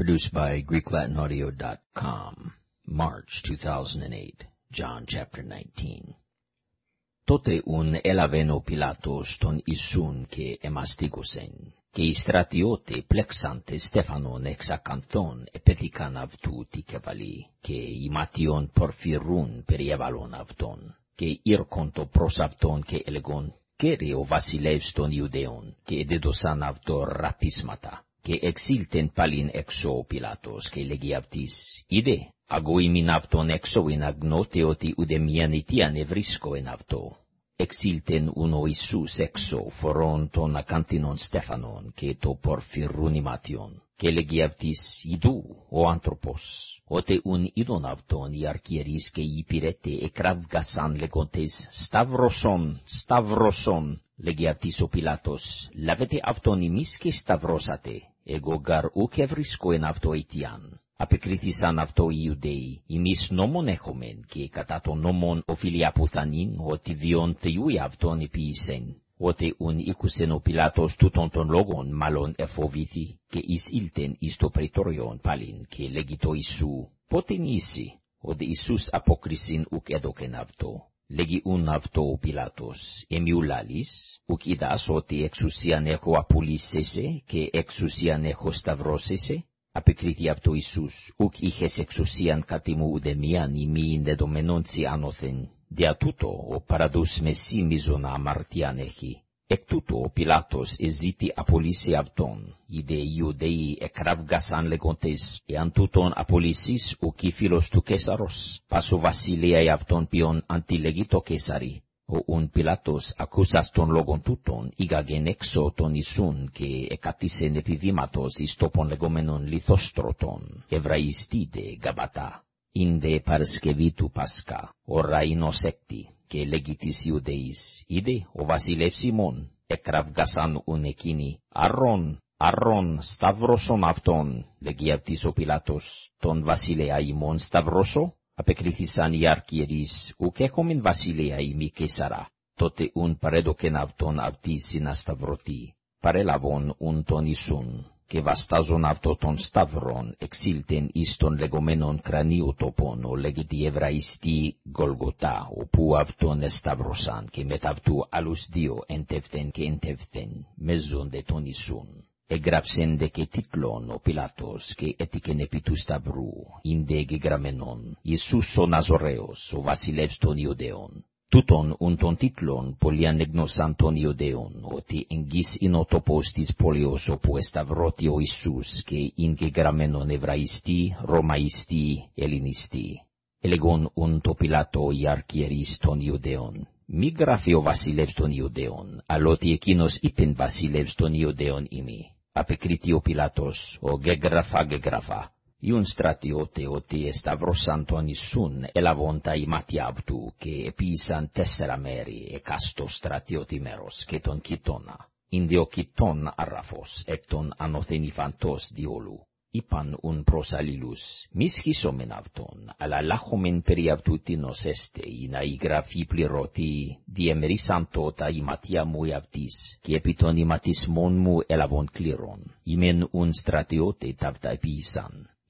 Produced by GreekLatinAudio.com. March 2008. John chapter 19. Τότε ουν έλαβεν Πιλάτος τον Ιησούν και εμαστίγωσεν, και οι στρατιώτε πλέξαντε Στέφανον εξ ακανθών επέθηκαν αυτού τη κεβαλή, και οι ματιών πορφυρούν περιέβαλον αυτόν, και ήρκοντο προς αυτόν και έλεγον, Κέρε ο βασιλεύς των Ιουδαίων, και εδέδωσαν αυτό ραπίσματα, και εξήλτεν παλιν έξω ο Πιλάτος, και λέγει αυτής, Είδε, αγωίμην αυτόν έξω εν αγνώτε ότι ουδεμίαν αιτίαν ευρίσκω εν αυτό. Εξήλτεν ούνο Ιησούς έξω φορών των ακάντινων Στέφανον, και το πορφυρούνι μάτιον, και λέγει αυτής, Ιδού, ο άνθρωπος, οτε ουν είδον αυτόν οι αρκιερείς και οι υπηρέτε εκράβγασαν λέγοντες, Σταυρωσον, Σταυρωσον, λέγει αυτής ο Πιλάτος, λάβετε αυτόν ημείς και σταυρώσατε, εγώ γαρ ουκ ευρίσκω εν αυτό αιτιάν. Απεκρίθησαν αυτό οι Ιουδαίοι, ημείς νόμον έχομεν, και κατά τον νόμον οφείλει αποθανήν, ότι βιον Θεού αυτόν επίησεν. Οτε ουν ήκουσεν ο Πιλάτος τούτον των λόγων, μάλλον εφοβήθη, και εισήλτεν εις το πρετόριον πάλιν, και λέγει το Ιησού, πότε νήσι, ότι Ιησούς αποκρισιν ουκ έδωκεν αυτό. Λέγει ουν αυτό ο Πιλάτος, εμιουλάλης, ουκ είδας ότι εξουσίαν έχω απολύσεσαι και εξουσίαν έχω σταυρώσεσαι, απεκρίθη αυτό Ιησούς, ουκ είχες εξουσίαν κάτι μου ουδεμίαν ημίν δεδομένον σι άνωθεν, δια τούτο ο παραδούς με σι μίζωνα αμαρτίαν έχει. Εκ τούτο ο Πιλάτος εζήτη απολύσει αυτόν, είδε οι Ιουδαίοι εκράβγασαν λέγοντες, εάν τούτον απολύσεις ο κύφυλος του Κέσαρος, πάσο βασιλεία αυτόν ποιον αντιλεγεί το Κέσαρι. Ο ουν Πιλάτος ακούσας των λόγων τούτων, ήγαγεν έξω τον Ιησούν και εκατήσεν επιδήματος εις τόπον λεγόμενον λιθόστρωτον, Εβραϊστήτε Γαμπατά. Ίνδε Παρασκευή του Πάσκα, ώρα εινοσέκτη, και λέγει της Ιουδαίης, είδε ο βασιλεύς ημών, εκραυγασαν ουν εκείνοι, αρρών, αρρών, σταυρώσον αυτόν, λέγει αυτής ο Πιλάτος, τον βασιλέα ημών σταυρώσω, απεκρίθησαν οι αρκιερείς, ουκ έχομεν βασιλέα ημί Κεσαρά, τότε ουν παρέδοκεν αυτόν αυτοί συνασταυρωτή, παρέλαβον ουν τον Ιησούν, και βαστάζον αυτό τον σταυρόν, εξήλτεν εις τον λεγόμενον κρανίου τοπον, ο λέγεται Εβραϊστή Γολγοτά, όπου αυτόν εσταυρωσαν, και μετ' αυτού άλλους δύο εντεύθεν και εντεύθεν, μεζόντε τον Ιησούν. Εγγράψεν δε και τίτλον ο Πιλάτος και έτικεν επί του σταυρού, ίνδε γεγραμμένον, Ιησούς ο Ναζωραίος, ο βασιλεύς των Ιουδαίων. Τούτον ουν τον τίτλον πολλοί ανεγνώσαν των Ιουδαίων, ότι εγγύς είναι ο τόπος της πόλεως όπου εσταυρώτη ο Ιησούς και ειν γεγραμμένον Εβραϊστή, Ρωμαϊστή, Ελληνιστή. Ελεγόν ουν το Πιλάτο οι αρκιερείς των Ιουδαίων. Μη γράφει ο βασιλεύς των Ιουδαίων, αλλότι εκείνος είπεν βασιλεύς των Ιουδαίων ημί. Απεκρίτη ο Πιλάτος, ο γεγραφά γεγραφά. Ιουν στρατιώτε ότι εσταυρώσαν τον Ιησούν έλαβον τα ημάτια αυτού και επίησαν τέσσερα μέρη εκάστο στρατιώτη μέρος και τον κοιτώνα. Ινδε ο κοιτών αράφος εκ των ανοθενηφαντός διόλου. Είπαν ουν προς αλλήλους, μη σχίσομεν αυτόν, αλλά λάχομεν περί αυτού τίνος έστε, ή να η γραφή πληρώτη, διεμερίσαντο τα ηματία μου αυτής, και επί των ηματισμών μου έλαβον κλήρων, ημέν ουν στρατιώτε ταύτα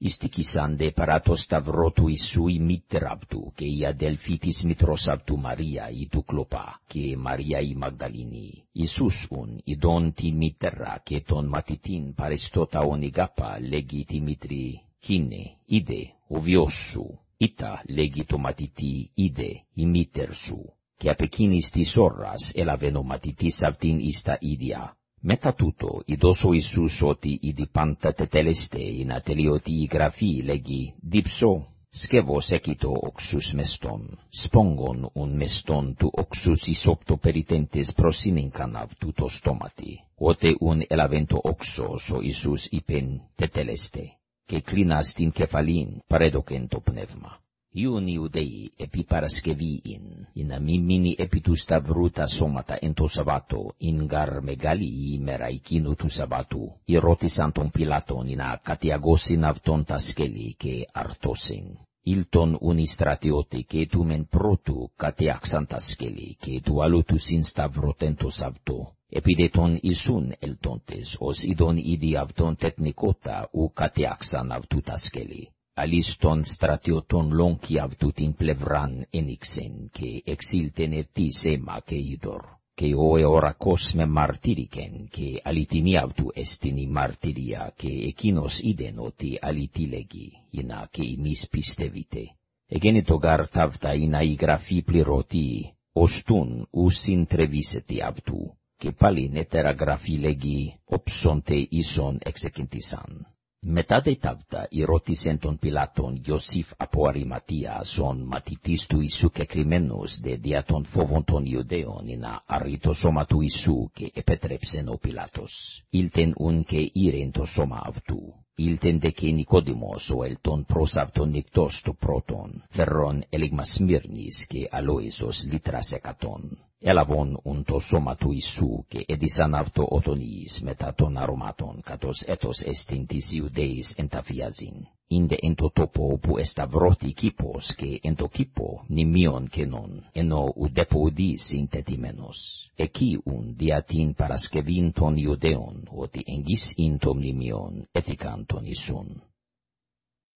επίησαν. Ιστικήσαν δε παρά το σταυρό του Ιησού η μήτρα αυτού, και η αδελφή της μήτρος αυτού Μαρία η του Κλοπά, και Μαρία η Μαγδαλίνη. Ιησούς ουν, ειδών τη μήτρα και τον μαθητήν παρεστώτα ονιγάπα, λέγει τη μήτρη, «Κίνε, είδε, ο βιός σου». Ήτα, λέγει το μαθητή, «Είδε, η μήτερ σου». Και απ' εκείνης της ώρας έλαβεν ο μαθητής αυτήν εις τα ίδια. Μετά τούτο, ειδός ο Ιησούς ότι ήδη πάντα τετέλεστε, ή να τελειωθεί η γραφή, λέγει, «Δίψω, σκεύος έκητο οξούς μεστών, σπόγγον ουν μεστών του οξούς ισόπτο περιτέντες προσύνικαν αυτού το στόματι, ότε ουν έλαβεν το οξός ο Ιησούς είπεν τετέλεστε, και κλίνα στην κεφαλήν παρέδοκεν το πνεύμα. Ιουν Ιουδαίοι επί Παρασκευήν, ή να μη μείνει επί του σταυρού τα σώματα εν το Σαββάτο, ειν γαρ μεγάλη η ημέρα εκείνου του Σαββάτου, ρώτησαν τον Πιλάτον ή να κατιαγώσιν αυτόν τα σκέλη και αρτώσιν. Ήλτον ουνι στρατιώτη και του μεν πρώτου κατιάξαν τα σκέλη και του άλλου του αλίς των στρατιωτών λόγκι αυτού την πλευράν ένιξεν και εξήλτεν ευτής αίμα και είδωρ και ο εωρακός με μαρτύρικεν και αλήτιμοι αυτού έστειν μαρτυρία και εκείνος είδεν ότι αλήτη λέγει, γινά και εμείς πιστεύετε. Εγένε το γάρτ αυτά είναι η γραφή πληρωτή, ως τούν ου συντρεβίσετε αυτού, και πάλι νέτερα γραφή λέγει, όψον τε. Μετά δε ταύτα, ρώτησεν τον Πιλάτων Ιωσήφ από Αριματία, ζων μαθητής του Ιησού και κρυμμένος δε δια των φόβων των Ιουδαίων, ενα αρρή το σώμα του Ιησού και επέτρεψεν ο Πιλάτος. Ήλτεν ουν και ήρεν το σώμα αυτού. Ήλτεν δε και νικόδημος ο ελτών προς αυτόν νικτός του πρώτον, φερρών έλεγμα Σμύρνης και αλόησος λίτρας εκατόν. Ελαβών, ουν το σώμα του Ισού, και ει τη σαν αρτο ο Τονίη, με τα τον αρρωματών, κατ' ω ετο εστίν της Ιουδέη εν τα φιάζιν. Ιντε εν το τόπο που στα βρω και εν το κύπο, νυμμίων κενών, ενώ ουντε πω. Εκεί ουν διαιτίν παρασκεύην των Ιουδαίων ότι εν γίστην των νυμίων, έθικαν τον Ισού.